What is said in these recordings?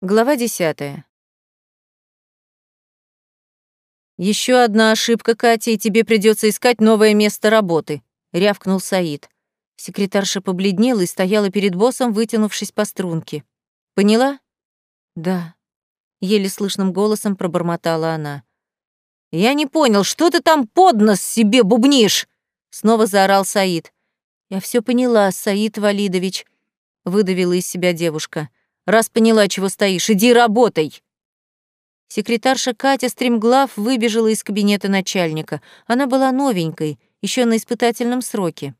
Глава десятая. Еще одна ошибка, Катя, и тебе придется искать новое место работы, рявкнул Саид. Секретарша побледнела и стояла перед боссом, вытянувшись по струнке. Поняла? Да. Еле слышным голосом пробормотала она. Я не понял, что ты там под нос себе бубнишь? Снова заорал Саид. Я все поняла, Саид Валидович, выдавила из себя девушка. Раз поняла, чего стоишь, иди работай. Секретарша Катя стремглав выбежала из кабинета начальника. Она была новенькой, еще на испытательном сроке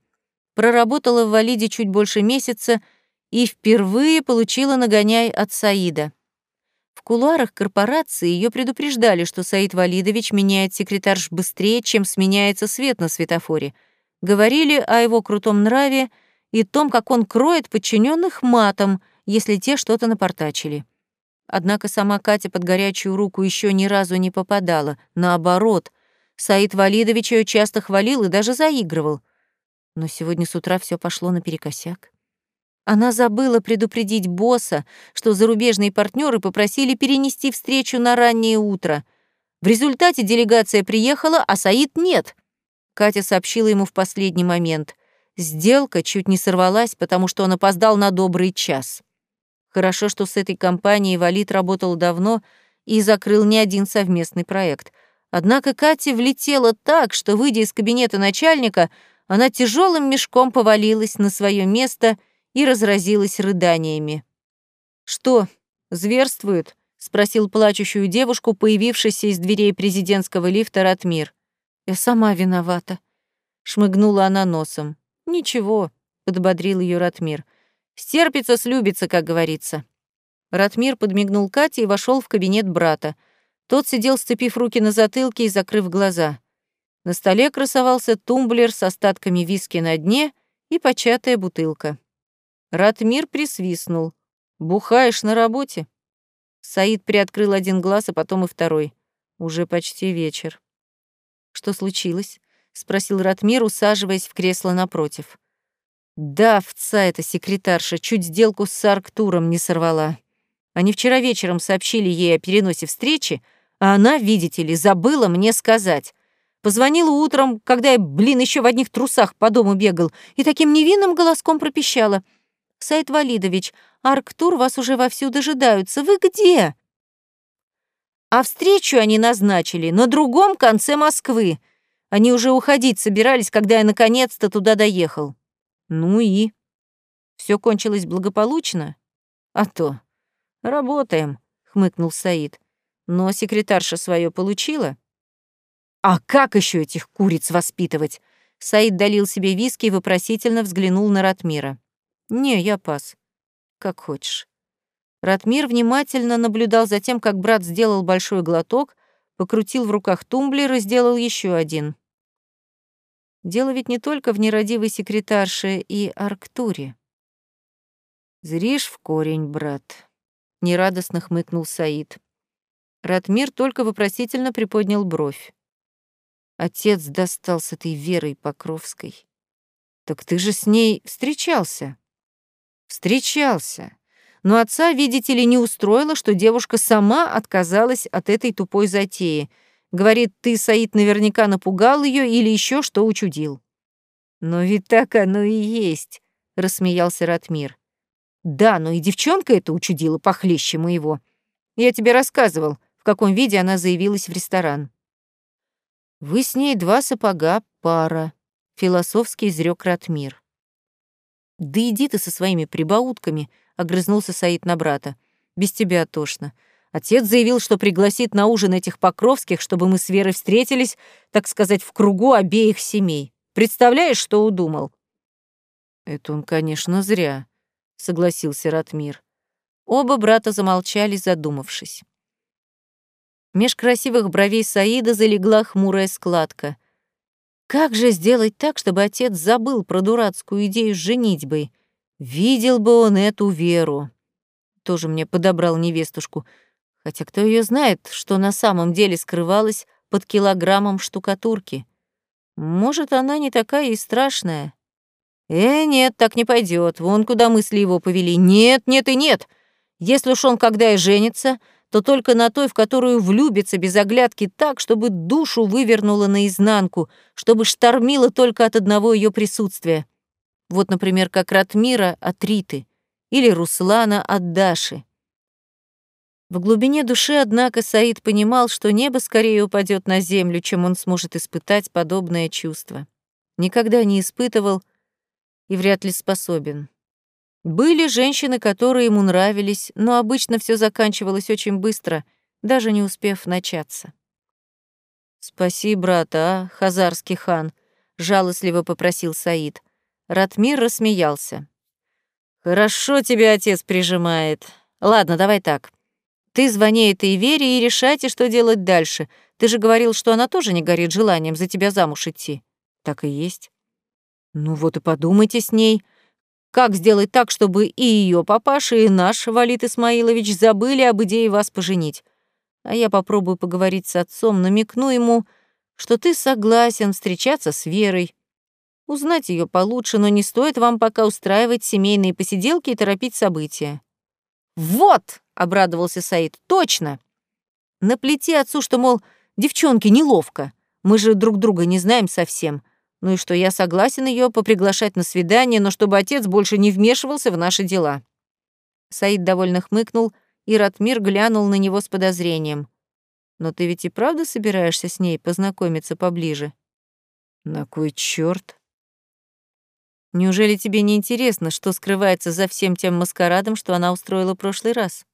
проработала в Валиде чуть больше месяца и впервые получила нагоняй от Саида. В кулуарах корпорации ее предупреждали, что Саид Валидович меняет секретарш быстрее, чем сменяется свет на светофоре. Говорили о его крутом нраве и том, как он кроет подчиненных матом, если те что-то напортачили. Однако сама Катя под горячую руку еще ни разу не попадала. Наоборот, Саид Валидович ее часто хвалил и даже заигрывал. Но сегодня с утра все пошло наперекосяк. Она забыла предупредить босса, что зарубежные партнеры попросили перенести встречу на раннее утро. В результате делегация приехала, а Саид нет. Катя сообщила ему в последний момент. Сделка чуть не сорвалась, потому что он опоздал на добрый час. Хорошо, что с этой компанией Валид работал давно и закрыл не один совместный проект. Однако Катя влетела так, что, выйдя из кабинета начальника, она тяжелым мешком повалилась на свое место и разразилась рыданиями. «Что, зверствует?» — спросил плачущую девушку, появившийся из дверей президентского лифта Ратмир. «Я сама виновата», — шмыгнула она носом. «Ничего», — подбодрил ее Ратмир. «Стерпится, слюбится, как говорится». Ратмир подмигнул Кате и вошел в кабинет брата. Тот сидел, сцепив руки на затылке и закрыв глаза. На столе красовался тумблер с остатками виски на дне и початая бутылка. Ратмир присвистнул. «Бухаешь на работе?» Саид приоткрыл один глаз, а потом и второй. Уже почти вечер. «Что случилось?» — спросил Ратмир, усаживаясь в кресло напротив. «Да, овца эта секретарша чуть сделку с Арктуром не сорвала. Они вчера вечером сообщили ей о переносе встречи, а она, видите ли, забыла мне сказать. Позвонила утром, когда я, блин, еще в одних трусах по дому бегал, и таким невинным голоском пропищала. «Сайт Валидович, Арктур вас уже вовсю дожидаются. Вы где?» А встречу они назначили на другом конце Москвы. Они уже уходить собирались, когда я наконец-то туда доехал. Ну и? Все кончилось благополучно? А то. Работаем, хмыкнул Саид. Но секретарша свое получила? А как еще этих куриц воспитывать? Саид долил себе виски и вопросительно взглянул на Ратмира. Не, я пас. Как хочешь. Ратмир внимательно наблюдал за тем, как брат сделал большой глоток, покрутил в руках тумблер и сделал еще один. Дело ведь не только в нерадивой секретарше и Арктуре. «Зришь в корень, брат», — нерадостно хмыкнул Саид. Ратмир только вопросительно приподнял бровь. Отец достался этой Верой Покровской. Так ты же с ней встречался? Встречался. Но отца, видите ли, не устроило, что девушка сама отказалась от этой тупой затеи. Говорит, ты, Саид, наверняка напугал ее или еще что учудил. Но ведь так оно и есть, рассмеялся Ратмир. Да, но и девчонка это учудила похлеще моего. Я тебе рассказывал, в каком виде она заявилась в ресторан. Вы с ней два сапога пара, философски изрек Ратмир. Да иди ты со своими прибаутками, огрызнулся Саид на брата. Без тебя тошно. Отец заявил, что пригласит на ужин этих Покровских, чтобы мы с Верой встретились, так сказать, в кругу обеих семей. Представляешь, что удумал? Это он, конечно, зря, согласился Ратмир. Оба брата замолчали, задумавшись. Меж красивых бровей Саида залегла хмурая складка. Как же сделать так, чтобы отец забыл про дурацкую идею с женитьбой? Видел бы он эту веру. Тоже мне подобрал невестушку. Хотя кто ее знает, что на самом деле скрывалось под килограммом штукатурки? Может, она не такая и страшная. Э, нет, так не пойдет. Вон куда мысли его повели. Нет, нет и нет. Если уж он когда и женится, то только на той, в которую влюбится без оглядки так, чтобы душу вывернуло наизнанку, чтобы штормило только от одного ее присутствия. Вот, например, как Ратмира от Риты или Руслана от Даши. В глубине души, однако, Саид понимал, что небо скорее упадет на землю, чем он сможет испытать подобное чувство. Никогда не испытывал и вряд ли способен. Были женщины, которые ему нравились, но обычно все заканчивалось очень быстро, даже не успев начаться. «Спаси брата, а, хазарский хан», — жалостливо попросил Саид. Ратмир рассмеялся. «Хорошо тебя отец прижимает. Ладно, давай так. Ты звони этой Вере и решайте, что делать дальше. Ты же говорил, что она тоже не горит желанием за тебя замуж идти. Так и есть. Ну вот и подумайте с ней, как сделать так, чтобы и ее папаша, и наш Валит Исмаилович забыли об идее вас поженить. А я попробую поговорить с отцом, намекну ему, что ты согласен встречаться с Верой. Узнать ее получше, но не стоит вам пока устраивать семейные посиделки и торопить события. «Вот!» — обрадовался Саид. «Точно! Наплети отцу, что, мол, девчонки, неловко. Мы же друг друга не знаем совсем. Ну и что я согласен ее поприглашать на свидание, но чтобы отец больше не вмешивался в наши дела». Саид довольно хмыкнул, и Ратмир глянул на него с подозрением. «Но ты ведь и правда собираешься с ней познакомиться поближе?» «На кой чёрт?» Неужели тебе не интересно, что скрывается за всем тем маскарадом, что она устроила прошлый раз?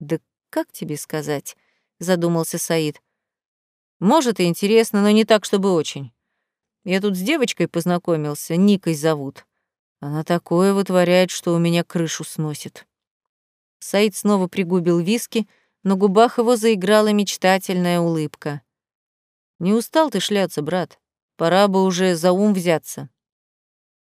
Да как тебе сказать? задумался Саид. Может, и интересно, но не так, чтобы очень. Я тут с девочкой познакомился, Никой зовут. Она такое вытворяет, что у меня крышу сносит. Саид снова пригубил виски, на губах его заиграла мечтательная улыбка. Не устал ты шляться, брат? Пора бы уже за ум взяться.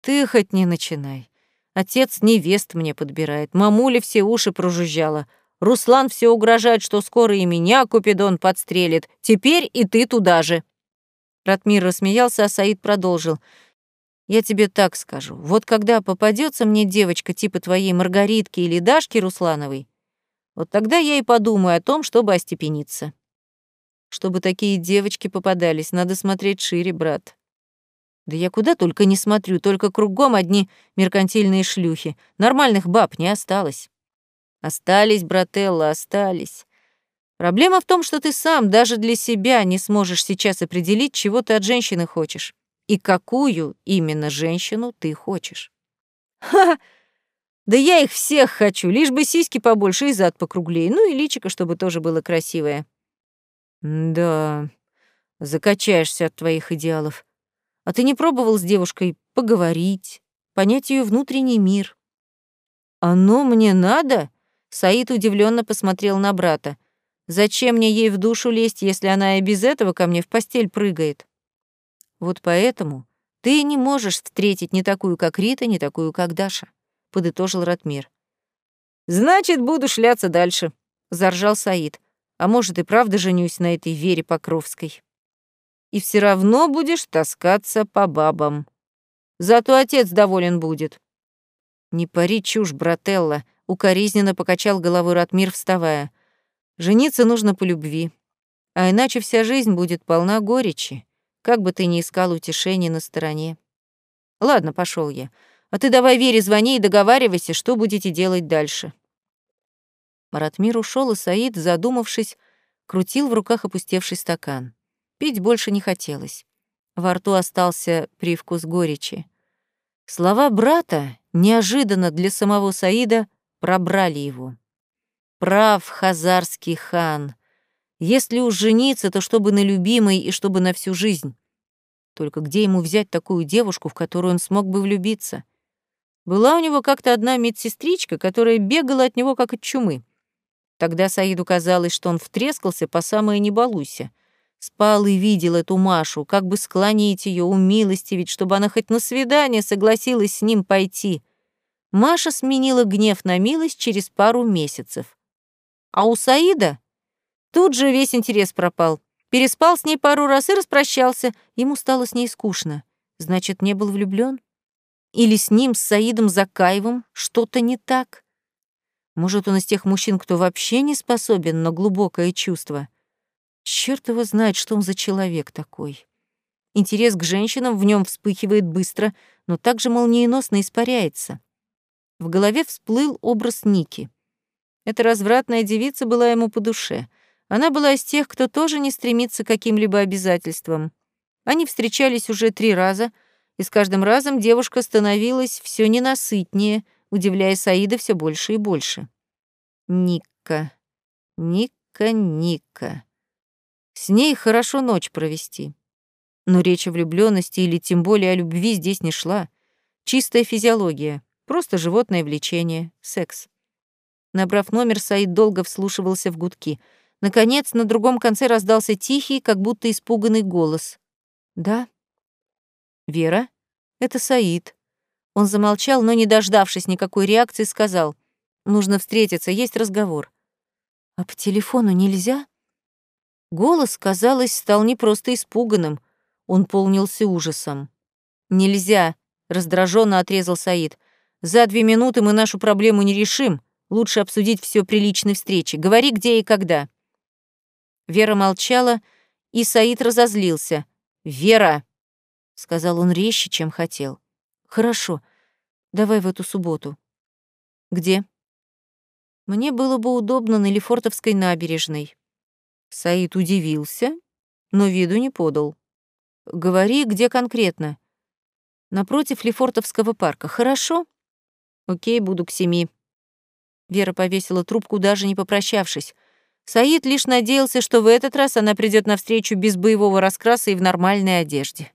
Ты хоть не начинай. Отец невест мне подбирает, мамуля все уши прожужжала. Руслан все угрожает, что скоро и меня Купидон подстрелит. Теперь и ты туда же. Ратмир рассмеялся, а Саид продолжил. Я тебе так скажу. Вот когда попадется мне девочка типа твоей Маргаритки или Дашки Руслановой, вот тогда я и подумаю о том, чтобы остепениться. Чтобы такие девочки попадались, надо смотреть шире, брат. Да я куда только не смотрю, только кругом одни меркантильные шлюхи. Нормальных баб не осталось. Остались, брателла, остались. Проблема в том, что ты сам даже для себя не сможешь сейчас определить, чего ты от женщины хочешь. И какую именно женщину ты хочешь. Ха! Да я их всех хочу, лишь бы сиськи побольше и зад покруглее, ну и личико, чтобы тоже было красивое. Да, закачаешься от твоих идеалов. А ты не пробовал с девушкой поговорить, понять ее внутренний мир? Оно мне надо? Саид удивленно посмотрел на брата. Зачем мне ей в душу лезть, если она и без этого ко мне в постель прыгает? Вот поэтому ты не можешь встретить ни такую, как Рита, ни такую, как Даша, подытожил Ратмир. Значит, буду шляться дальше, заржал Саид. А может, и правда женюсь на этой Вере Покровской и все равно будешь таскаться по бабам. Зато отец доволен будет». «Не пари чушь, брателла», — укоризненно покачал головой Ратмир, вставая. «Жениться нужно по любви, а иначе вся жизнь будет полна горечи, как бы ты ни искал утешения на стороне. Ладно, пошел я. А ты давай Вере звони и договаривайся, что будете делать дальше». Ратмир ушел, и Саид, задумавшись, крутил в руках опустевший стакан. Пить больше не хотелось. Во рту остался привкус горечи. Слова брата, неожиданно для самого Саида, пробрали его. Прав хазарский хан. Если уж жениться, то чтобы на любимой и чтобы на всю жизнь. Только где ему взять такую девушку, в которую он смог бы влюбиться? Была у него как-то одна медсестричка, которая бегала от него как от чумы. Тогда Саиду казалось, что он втрескался по самое не балуйся — Спал и видел эту Машу, как бы склонить ее, умилостивить, чтобы она хоть на свидание согласилась с ним пойти. Маша сменила гнев на милость через пару месяцев. А у Саида тут же весь интерес пропал. Переспал с ней пару раз и распрощался. Ему стало с ней скучно. Значит, не был влюблён? Или с ним, с Саидом Закаевым, что-то не так? Может, он из тех мужчин, кто вообще не способен на глубокое чувство? Черт его знает, что он за человек такой. Интерес к женщинам в нем вспыхивает быстро, но также молниеносно испаряется. В голове всплыл образ Ники. Эта развратная девица была ему по душе. Она была из тех, кто тоже не стремится к каким-либо обязательствам. Они встречались уже три раза, и с каждым разом девушка становилась все ненасытнее, удивляя Саида все больше и больше. Ника, Ника, Ника. С ней хорошо ночь провести. Но речь о влюблённости или тем более о любви здесь не шла. Чистая физиология, просто животное влечение, секс. Набрав номер, Саид долго вслушивался в гудки. Наконец, на другом конце раздался тихий, как будто испуганный голос. «Да?» «Вера?» «Это Саид». Он замолчал, но, не дождавшись никакой реакции, сказал. «Нужно встретиться, есть разговор». «А по телефону нельзя?» Голос, казалось, стал не просто испуганным, он полнился ужасом. «Нельзя», — раздраженно отрезал Саид. «За две минуты мы нашу проблему не решим. Лучше обсудить все при личной встрече. Говори, где и когда». Вера молчала, и Саид разозлился. «Вера!» — сказал он резче, чем хотел. «Хорошо. Давай в эту субботу». «Где?» «Мне было бы удобно на Лефортовской набережной». Саид удивился, но виду не подал. Говори, где конкретно. Напротив Лефортовского парка. Хорошо? Окей, буду к семи. Вера повесила трубку, даже не попрощавшись. Саид лишь надеялся, что в этот раз она придет навстречу без боевого раскраса и в нормальной одежде.